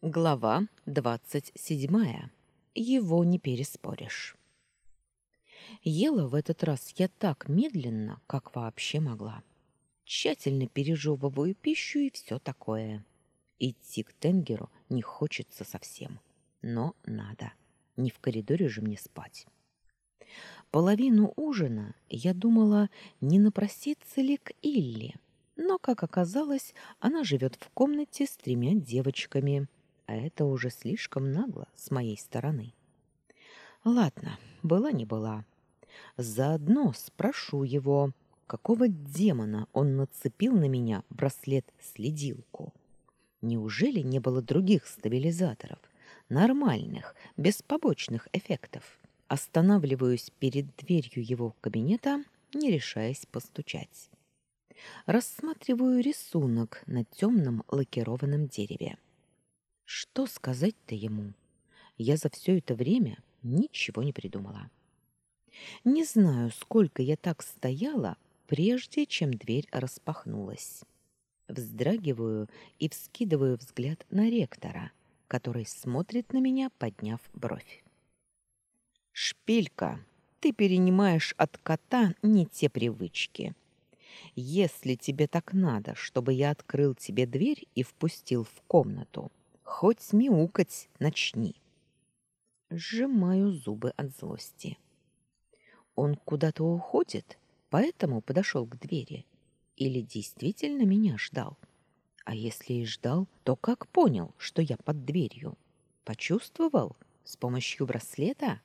Глава двадцать седьмая. Его не переспоришь. Ела в этот раз я так медленно, как вообще могла. Тщательно пережевываю пищу и все такое. Идти к Тенгеру не хочется совсем, но надо. Не в коридоре же мне спать. Половину ужина я думала, не напроситься ли к Илли, но, как оказалось, она живет в комнате с тремя девочками — а это уже слишком нагло с моей стороны. Ладно, была не была. Заодно спрошу его, какого демона он нацепил на меня браслет-следилку. Неужели не было других стабилизаторов, нормальных, без побочных эффектов? Останавливаюсь перед дверью его кабинета, не решаясь постучать. Рассматриваю рисунок на темном лакированном дереве. Что сказать-то ему? Я за все это время ничего не придумала. Не знаю, сколько я так стояла, прежде чем дверь распахнулась. Вздрагиваю и вскидываю взгляд на ректора, который смотрит на меня, подняв бровь. «Шпилька, ты перенимаешь от кота не те привычки. Если тебе так надо, чтобы я открыл тебе дверь и впустил в комнату, Хоть мяукать начни. Сжимаю зубы от злости. Он куда-то уходит, поэтому подошел к двери. Или действительно меня ждал? А если и ждал, то как понял, что я под дверью? Почувствовал? С помощью браслета?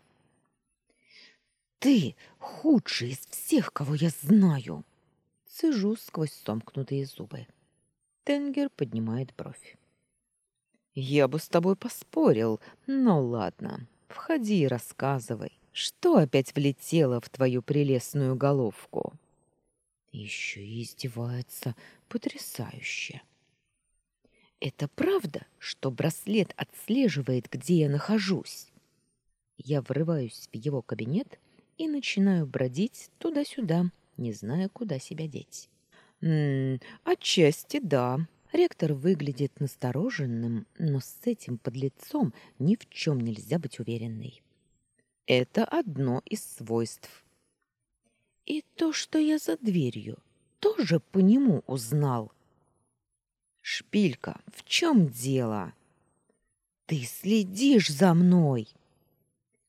«Ты худший из всех, кого я знаю!» Цежу сквозь сомкнутые зубы. Тенгер поднимает бровь. Я бы с тобой поспорил, но ладно. Входи и рассказывай, что опять влетело в твою прелестную головку. Еще и издевается потрясающе. Это правда, что браслет отслеживает, где я нахожусь? Я врываюсь в его кабинет и начинаю бродить туда-сюда, не зная, куда себя деть. М -м, отчасти да, Ректор выглядит настороженным, но с этим подлецом ни в чем нельзя быть уверенной. Это одно из свойств. И то, что я за дверью, тоже по нему узнал. Шпилька, в чем дело? Ты следишь за мной.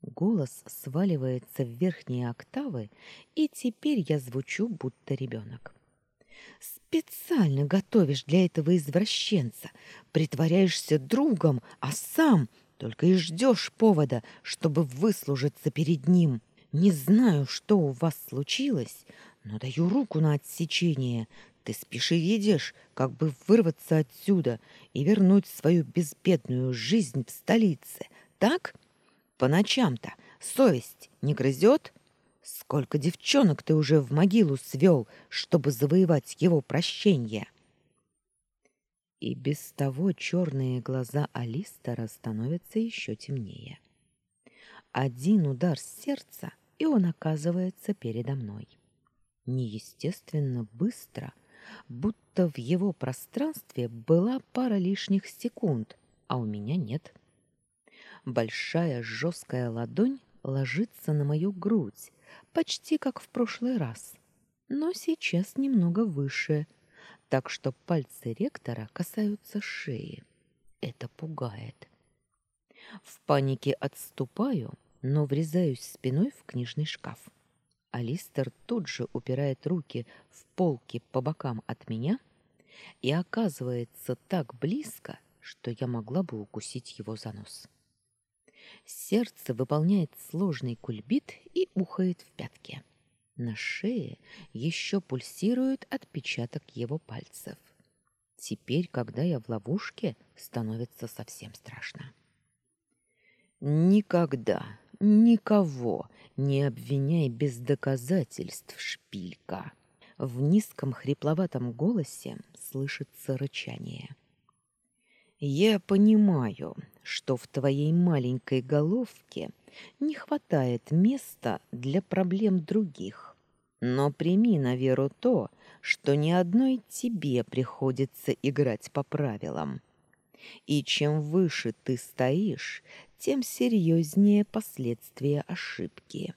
Голос сваливается в верхние октавы, и теперь я звучу будто ребенок. Специально готовишь для этого извращенца, притворяешься другом, а сам только и ждешь повода, чтобы выслужиться перед ним. Не знаю, что у вас случилось, но даю руку на отсечение. Ты спишь и видишь, как бы вырваться отсюда и вернуть свою безбедную жизнь в столице. Так? По ночам-то совесть не грызет?» Сколько девчонок ты уже в могилу свел, чтобы завоевать его прощение? И без того черные глаза Алистера становятся еще темнее. Один удар сердца, и он оказывается передо мной. Неестественно быстро, будто в его пространстве была пара лишних секунд, а у меня нет. Большая жесткая ладонь ложится на мою грудь, почти как в прошлый раз, но сейчас немного выше, так что пальцы ректора касаются шеи. Это пугает. В панике отступаю, но врезаюсь спиной в книжный шкаф. Алистер тут же упирает руки в полки по бокам от меня и оказывается так близко, что я могла бы укусить его за нос. Сердце выполняет сложный кульбит и ухает в пятки. На шее еще пульсирует отпечаток его пальцев. Теперь, когда я в ловушке, становится совсем страшно. Никогда, никого не обвиняй без доказательств, шпилька. В низком хрипловатом голосе слышится рычание. Я понимаю, что в твоей маленькой головке не хватает места для проблем других. Но прими на веру то, что ни одной тебе приходится играть по правилам. И чем выше ты стоишь, тем серьезнее последствия ошибки.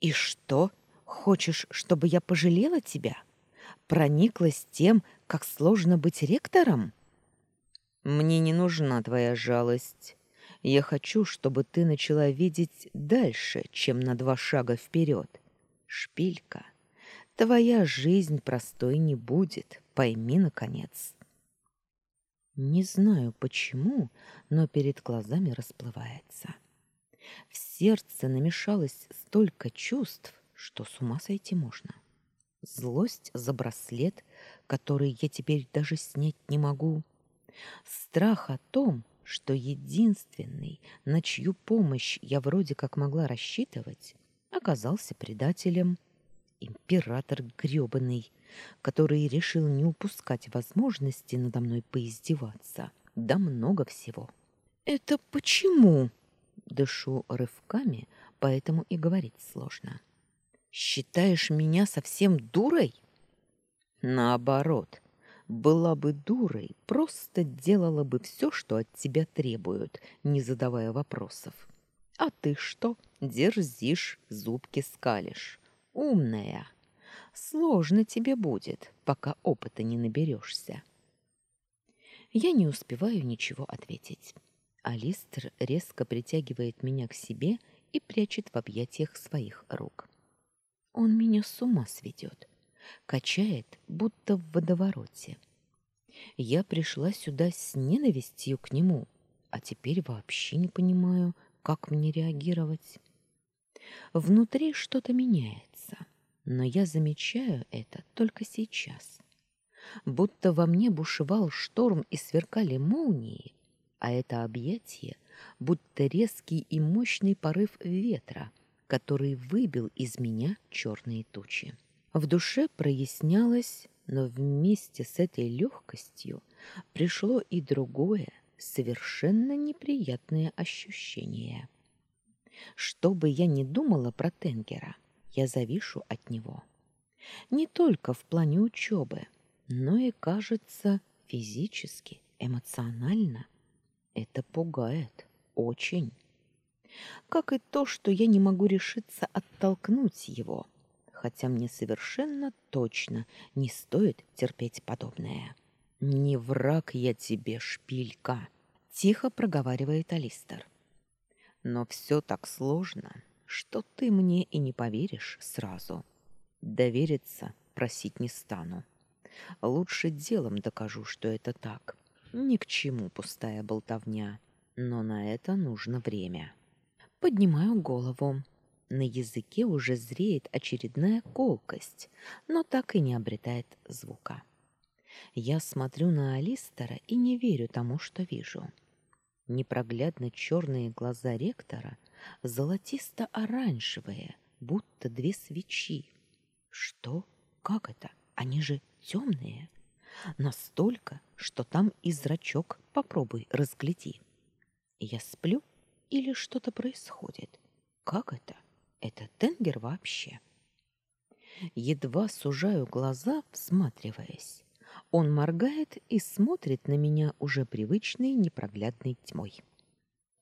И что? Хочешь, чтобы я пожалела тебя? Прониклась тем, как сложно быть ректором? Мне не нужна твоя жалость. Я хочу, чтобы ты начала видеть дальше, чем на два шага вперед. Шпилька, твоя жизнь простой не будет, пойми, наконец. Не знаю почему, но перед глазами расплывается. В сердце намешалось столько чувств, что с ума сойти можно. Злость за браслет, который я теперь даже снять не могу. Страх о том, что единственный, на чью помощь я вроде как могла рассчитывать, оказался предателем. Император грёбаный, который решил не упускать возможности надо мной поиздеваться. Да много всего. «Это почему?» Дышу рывками, поэтому и говорить сложно. «Считаешь меня совсем дурой?» «Наоборот. Была бы дурой, просто делала бы все, что от тебя требуют, не задавая вопросов. А ты что? Дерзишь, зубки скалишь. Умная. Сложно тебе будет, пока опыта не наберешься». Я не успеваю ничего ответить. Алистер резко притягивает меня к себе и прячет в объятиях своих рук. Он меня с ума сведет, качает, будто в водовороте. Я пришла сюда с ненавистью к нему, а теперь вообще не понимаю, как мне реагировать. Внутри что-то меняется, но я замечаю это только сейчас. Будто во мне бушевал шторм и сверкали молнии, а это объятие будто резкий и мощный порыв ветра, который выбил из меня черные тучи. В душе прояснялось, но вместе с этой легкостью пришло и другое, совершенно неприятное ощущение. Что бы я ни думала про Тенгера, я завишу от него. Не только в плане учебы, но и, кажется, физически, эмоционально. Это пугает. Очень. Как и то, что я не могу решиться оттолкнуть его, хотя мне совершенно точно не стоит терпеть подобное. «Не враг я тебе, шпилька!» — тихо проговаривает Алистер. «Но все так сложно, что ты мне и не поверишь сразу. Довериться просить не стану. Лучше делом докажу, что это так. Ни к чему пустая болтовня, но на это нужно время. Поднимаю голову. На языке уже зреет очередная колкость, но так и не обретает звука. Я смотрю на Алистера и не верю тому, что вижу. Непроглядно черные глаза ректора золотисто-оранжевые, будто две свечи. Что? Как это? Они же темные. Настолько, что там и зрачок попробуй разгляди. Я сплю или что-то происходит? Как это? Это Тенгер вообще? Едва сужаю глаза, всматриваясь. Он моргает и смотрит на меня уже привычной непроглядной тьмой.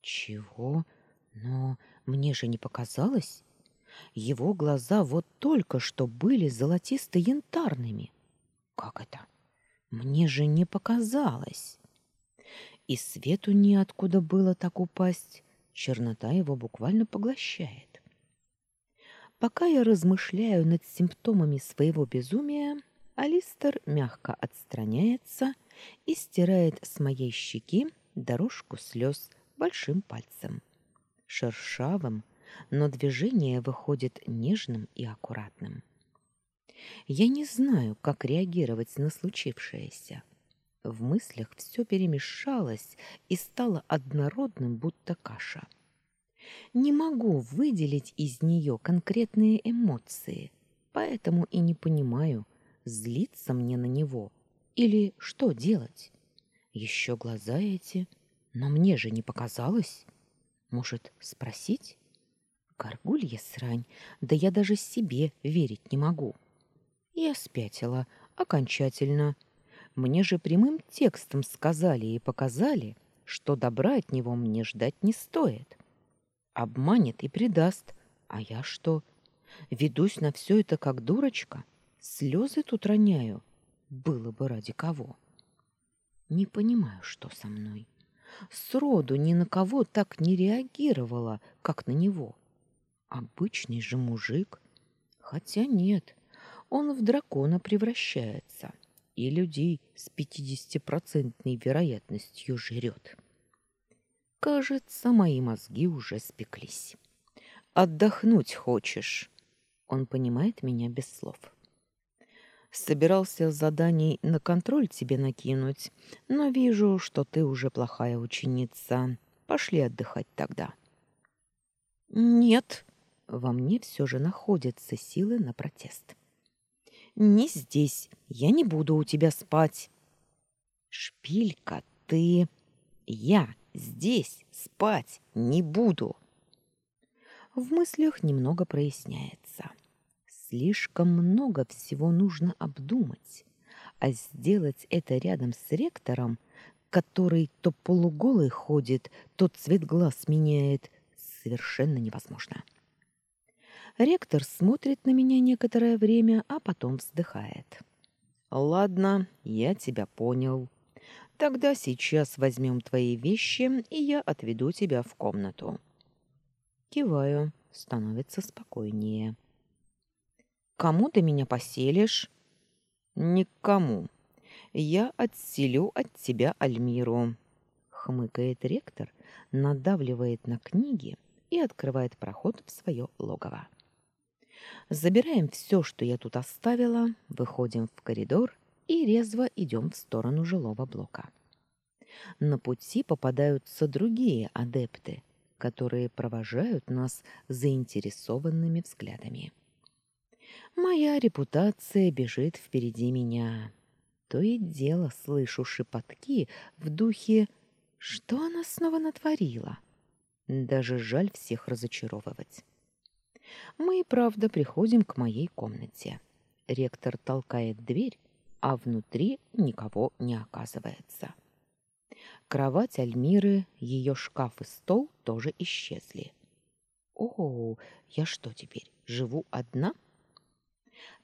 Чего? Но мне же не показалось. Его глаза вот только что были золотисто-янтарными. Как это? Мне же не показалось. И свету неоткуда было так упасть. Чернота его буквально поглощает. Пока я размышляю над симптомами своего безумия, Алистер мягко отстраняется и стирает с моей щеки дорожку слез большим пальцем. Шершавым, но движение выходит нежным и аккуратным. Я не знаю, как реагировать на случившееся. В мыслях все перемешалось и стало однородным, будто каша. Не могу выделить из нее конкретные эмоции, поэтому и не понимаю, злиться мне на него или что делать. Еще глаза эти, но мне же не показалось. Может, спросить? Горгулья срань, да я даже себе верить не могу. Я спятила окончательно. Мне же прямым текстом сказали и показали, что добра от него мне ждать не стоит. Обманет и предаст. А я что? Ведусь на все это как дурочка? Слезы тут роняю. Было бы ради кого. Не понимаю, что со мной. Сроду ни на кого так не реагировала, как на него. Обычный же мужик. Хотя нет, он в дракона превращается и людей с пятидесятипроцентной вероятностью жрет. Кажется, мои мозги уже спеклись. Отдохнуть хочешь? Он понимает меня без слов. Собирался заданий на контроль тебе накинуть, но вижу, что ты уже плохая ученица. Пошли отдыхать тогда. Нет, во мне все же находятся силы на протест. Не здесь. Я не буду у тебя спать. Шпилька, ты... Я здесь спать не буду. В мыслях немного проясняется. Слишком много всего нужно обдумать, а сделать это рядом с ректором, который то полуголый ходит, то цвет глаз меняет, совершенно невозможно. Ректор смотрит на меня некоторое время, а потом вздыхает. Ладно, я тебя понял. Тогда сейчас возьмем твои вещи, и я отведу тебя в комнату. Киваю, становится спокойнее. Кому ты меня поселишь? Никому. Я отселю от тебя Альмиру, хмыкает ректор, надавливает на книги и открывает проход в свое логово. Забираем все, что я тут оставила, выходим в коридор и резво идем в сторону жилого блока. На пути попадаются другие адепты, которые провожают нас заинтересованными взглядами. Моя репутация бежит впереди меня. То и дело слышу шепотки в духе «Что она снова натворила?» Даже жаль всех разочаровывать. Мы и правда приходим к моей комнате. Ректор толкает дверь, а внутри никого не оказывается. Кровать Альмиры, ее шкаф и стол тоже исчезли. О, я что теперь, живу одна?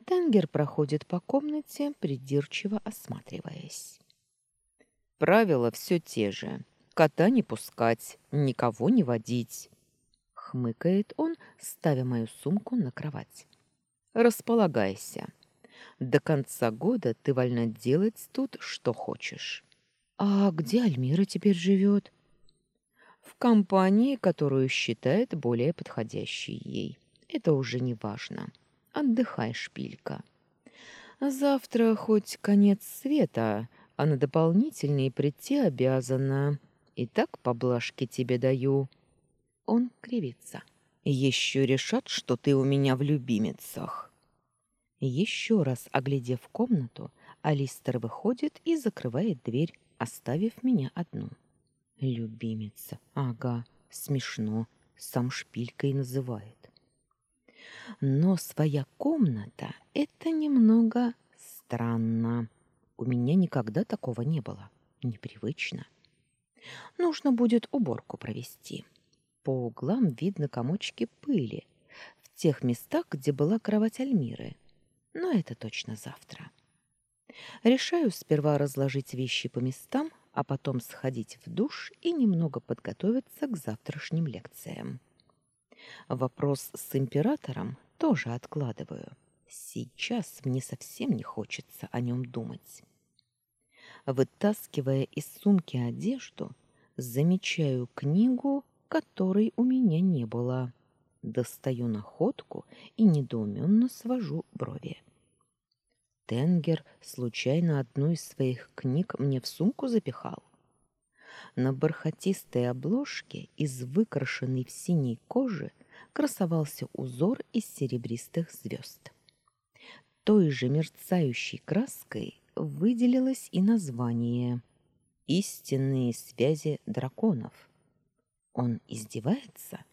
Тенгер проходит по комнате, придирчиво осматриваясь. Правила все те же. Кота не пускать, никого не водить хмыкает он, ставя мою сумку на кровать. Располагайся. До конца года ты вольна делать тут что хочешь. А где Альмира теперь живет? В компании, которую считает более подходящей ей. Это уже не важно. Отдыхай, шпилька. Завтра хоть конец света, а на дополнительный прийти обязана. И так поблажки тебе даю. Он кривится. Еще решат, что ты у меня в любимицах. Еще раз оглядев комнату, Алистер выходит и закрывает дверь, оставив меня одну. Любимица. Ага, смешно. Сам шпилькой называет. Но своя комната — это немного странно. У меня никогда такого не было. Непривычно. Нужно будет уборку провести. По углам видно комочки пыли в тех местах, где была кровать Альмиры. Но это точно завтра. Решаю сперва разложить вещи по местам, а потом сходить в душ и немного подготовиться к завтрашним лекциям. Вопрос с императором тоже откладываю. Сейчас мне совсем не хочется о нем думать. Вытаскивая из сумки одежду, замечаю книгу которой у меня не было. Достаю находку и недоуменно свожу брови. Тенгер случайно одну из своих книг мне в сумку запихал. На бархатистой обложке из выкрашенной в синей кожи красовался узор из серебристых звезд. Той же мерцающей краской выделилось и название «Истинные связи драконов». Он издевается?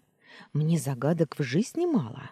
Мне загадок в жизни мало.